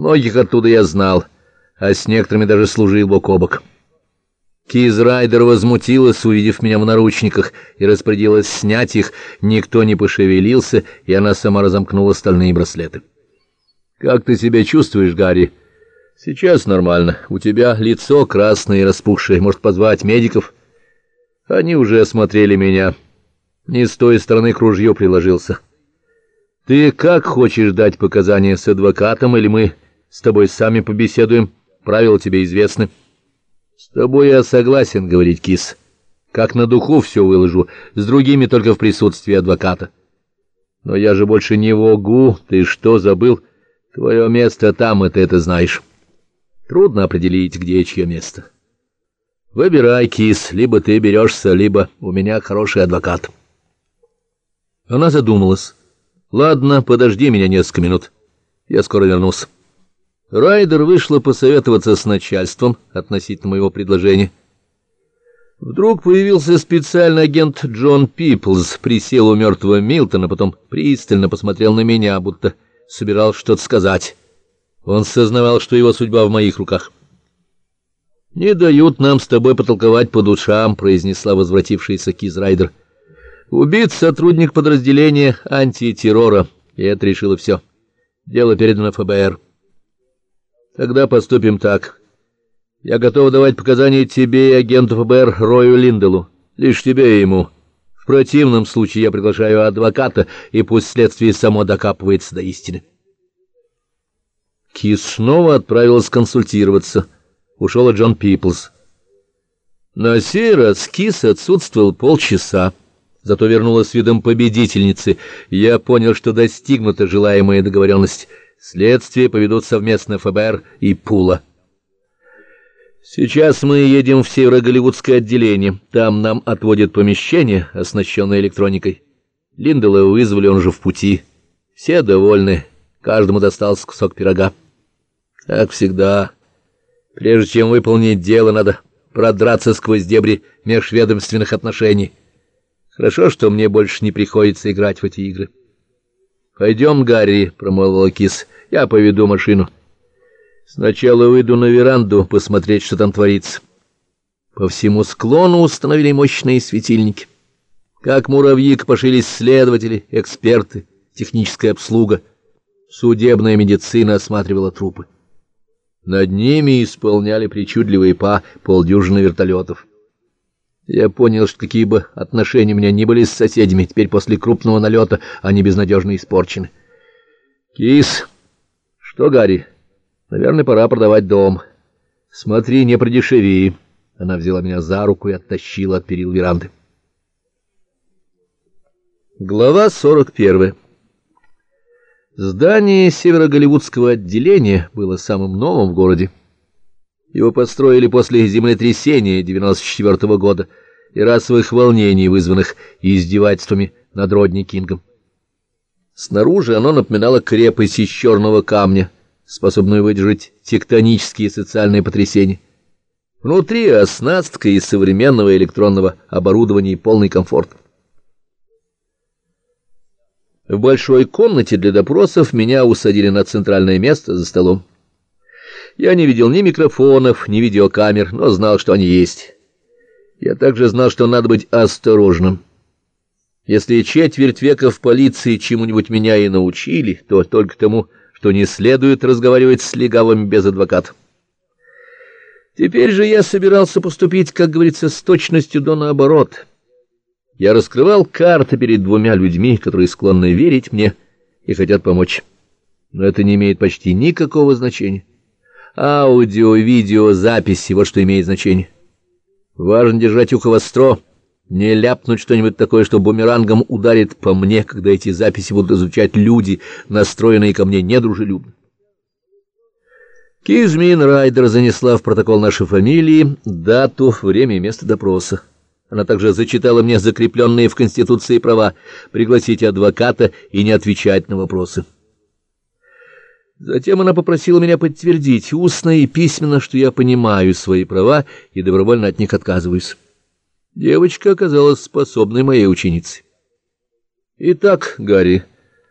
Многих оттуда я знал, а с некоторыми даже служил бок о бок. Кизрайдер возмутилась, увидев меня в наручниках, и распорядилась снять их. Никто не пошевелился, и она сама разомкнула стальные браслеты. «Как ты себя чувствуешь, Гарри?» «Сейчас нормально. У тебя лицо красное и распухшее. Может, позвать медиков?» «Они уже осмотрели меня. Не с той стороны к ружью приложился». «Ты как хочешь дать показания с адвокатом, или мы с тобой сами побеседуем? Правила тебе известны». «С тобой я согласен говорить, кис. Как на духу все выложу, с другими только в присутствии адвоката». «Но я же больше не в ОГУ. Ты что, забыл?» Твое место там, и ты это знаешь. Трудно определить, где чье место. Выбирай, кис, либо ты берешься, либо у меня хороший адвокат. Она задумалась. Ладно, подожди меня несколько минут. Я скоро вернусь. Райдер вышла посоветоваться с начальством относительно моего предложения. Вдруг появился специальный агент Джон Пиплз, присел у мертвого Милтона, потом пристально посмотрел на меня, будто собирался что-то сказать. Он сознавал, что его судьба в моих руках. «Не дают нам с тобой потолковать по душам», — произнесла возвратившаяся Кизрайдер. «Убит сотрудник подразделения антитеррора, и это решило все. Дело передано ФБР». «Тогда поступим так. Я готов давать показания тебе и агенту ФБР Рою Линделу. Лишь тебе и ему». В противном случае я приглашаю адвоката, и пусть следствие само докапывается до истины. Кис снова отправилась консультироваться. Ушел и Джон Пиплз. На сей раз Кис отсутствовал полчаса, зато вернулась с видом победительницы. Я понял, что достигнута желаемая договоренность. Следствие поведут совместно ФБР и Пула. Сейчас мы едем в северо-голливудское отделение. Там нам отводят помещение, оснащенное электроникой. Линдела вызвали, он же в пути. Все довольны, каждому достался кусок пирога. Как всегда, прежде чем выполнить дело, надо продраться сквозь дебри межведомственных отношений. Хорошо, что мне больше не приходится играть в эти игры. «Пойдем, Гарри», — промолвил Кис, — «я поведу машину». Сначала выйду на веранду посмотреть, что там творится. По всему склону установили мощные светильники. Как муравьи копошились следователи, эксперты, техническая обслуга. Судебная медицина осматривала трупы. Над ними исполняли причудливые па полдюжины вертолетов. Я понял, что какие бы отношения у меня ни были с соседями, теперь после крупного налета они безнадежно испорчены. «Кис, что, Гарри?» Наверное, пора продавать дом. Смотри, не продешеви. Она взяла меня за руку и оттащила от перил веранды. Глава 41. Здание северо-голливудского отделения было самым новым в городе. Его построили после землетрясения 94 -го года и расовых волнений, вызванных издевательствами над Родни Кингом. Снаружи оно напоминало крепость из черного камня — способную выдержать тектонические социальные потрясения. Внутри оснастка из современного электронного оборудования и полный комфорт. В большой комнате для допросов меня усадили на центральное место за столом. Я не видел ни микрофонов, ни видеокамер, но знал, что они есть. Я также знал, что надо быть осторожным. Если четверть века в полиции чему-нибудь меня и научили, то только тому, что не следует разговаривать с легавыми без адвоката. Теперь же я собирался поступить, как говорится, с точностью до наоборот. Я раскрывал карты перед двумя людьми, которые склонны верить мне и хотят помочь. Но это не имеет почти никакого значения. Аудио, видео, записи — вот что имеет значение. Важно держать ухо востро — не ляпнуть что-нибудь такое, что бумерангом ударит по мне, когда эти записи будут изучать люди, настроенные ко мне недружелюбно. Кизмин Райдер занесла в протокол нашей фамилии дату, время и место допроса. Она также зачитала мне закрепленные в Конституции права пригласить адвоката и не отвечать на вопросы. Затем она попросила меня подтвердить устно и письменно, что я понимаю свои права и добровольно от них отказываюсь. Девочка оказалась способной моей ученицей. Итак, Гарри,